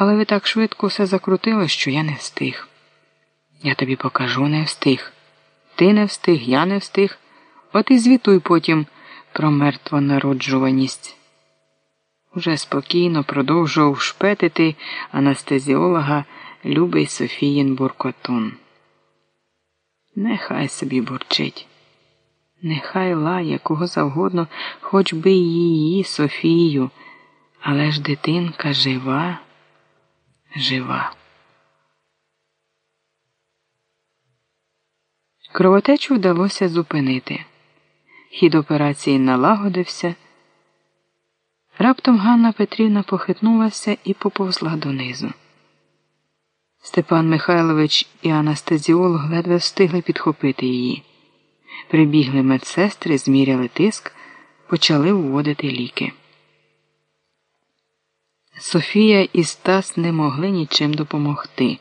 Але ви так швидко все закрутили, що я не встиг. Я тобі покажу, не встиг. Ти не встиг, я не встиг. От і звітуй потім про мертвонароджуваність. Уже спокійно продовжував шпетити анестезіолога Любий Софіїн Буркотун. Нехай собі бурчить. Нехай лає кого завгодно, хоч би її Софію, але ж дитинка жива, жива. Кровотечу вдалося зупинити. Хід операції налагодився. Раптом Ганна Петрівна похитнулася і поповзла донизу. Степан Михайлович і анестезіолог ледве встигли підхопити її. Прибігли медсестри, зміряли тиск, почали вводити ліки. Софія і Стас не могли нічим допомогти.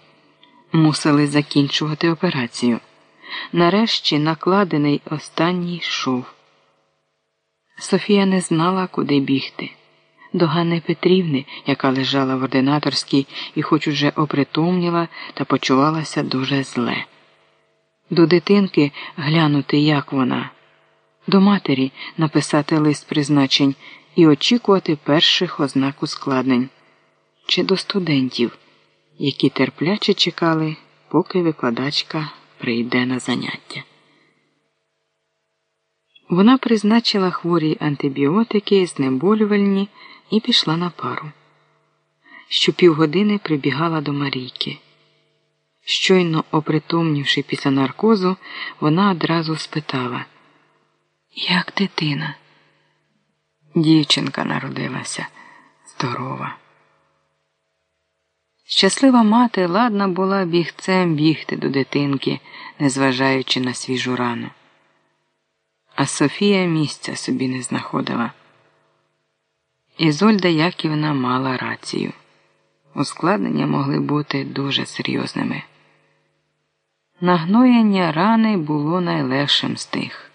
Мусили закінчувати операцію. Нарешті накладений останній йшов. Софія не знала, куди бігти. До Ганни Петрівни, яка лежала в ординаторській і хоч уже опритомніла та почувалася дуже зле. До дитинки глянути, як вона, до матері написати лист призначень і очікувати перших ознак ускладнень, чи до студентів, які терпляче чекали, поки викладачка прийде на заняття. Вона призначила хворій антибіотики, знеболювальні і пішла на пару. Щопівгодини прибігала до Марійки. Щойно опритомнівши після наркозу, вона одразу спитала Як дитина? Дівчинка народилася здорова. Щаслива мати ладна була бігцем бігти до дитинки, незважаючи на свіжу рану. А Софія місця собі не знаходила. Ізольда Яківна мала рацію. Ускладнення могли бути дуже серйозними. Нагноєння рани було найлегшим з тих.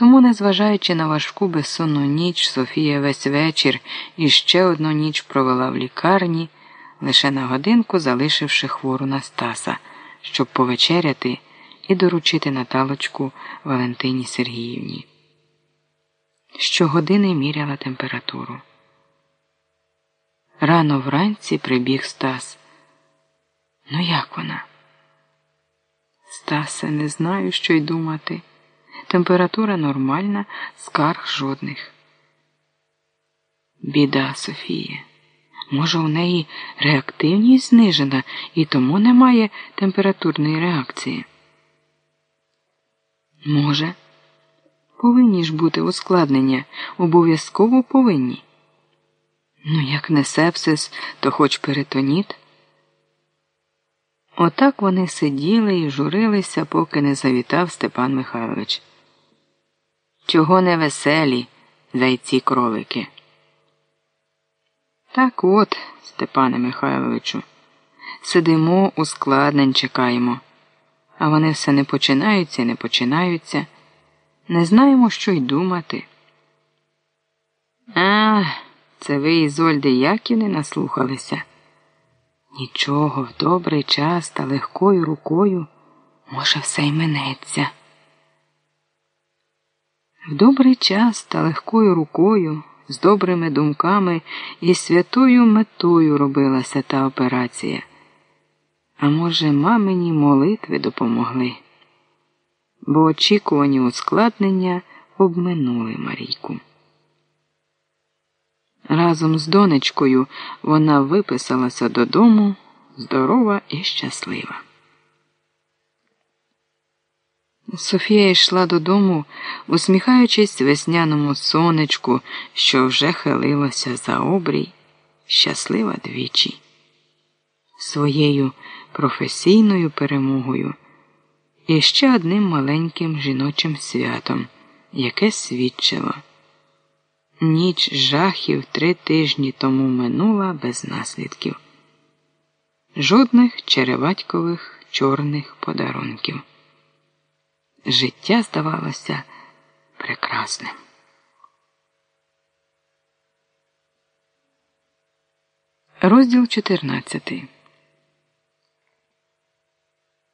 Тому, незважаючи на важку безсонну ніч, Софія весь вечір і ще одну ніч провела в лікарні, лише на годинку залишивши хвору на Стаса, щоб повечеряти і доручити Наталочку Валентині Сергіївні. Щогодини міряла температуру. Рано вранці прибіг Стас. Ну, як вона? Стасе, не знаю, що й думати. Температура нормальна, скарг жодних. Біда Софія. Може, у неї реактивність знижена і тому немає температурної реакції? Може, повинні ж бути ускладнення, обов'язково повинні. Ну, як не сепсис, то хоч перитоніт. Отак вони сиділи і журилися, поки не завітав Степан Михайлович. Чого не веселі, зайці кролики? Так от, Степане Михайловичу, сидимо, ускладнень чекаємо, а вони все не починаються і не починаються. Не знаємо, що й думати. А, це ви Ізольди Яківни наслухалися. Нічого, в добрий час та легкою рукою може все й минеться. В добрий час та легкою рукою, з добрими думками і святою метою робилася та операція. А може, мамині молитви допомогли, бо очікувані ускладнення обминули Марійку. Разом з донечкою вона виписалася додому здорова і щаслива. Софія йшла додому, усміхаючись весняному сонечку, що вже хилилося за обрій, щаслива двічі, своєю професійною перемогою і ще одним маленьким жіночим святом, яке свідчило. Ніч жахів три тижні тому минула без наслідків. Жодних череватькових чорних подарунків. Життя здавалося прекрасним. Розділ 14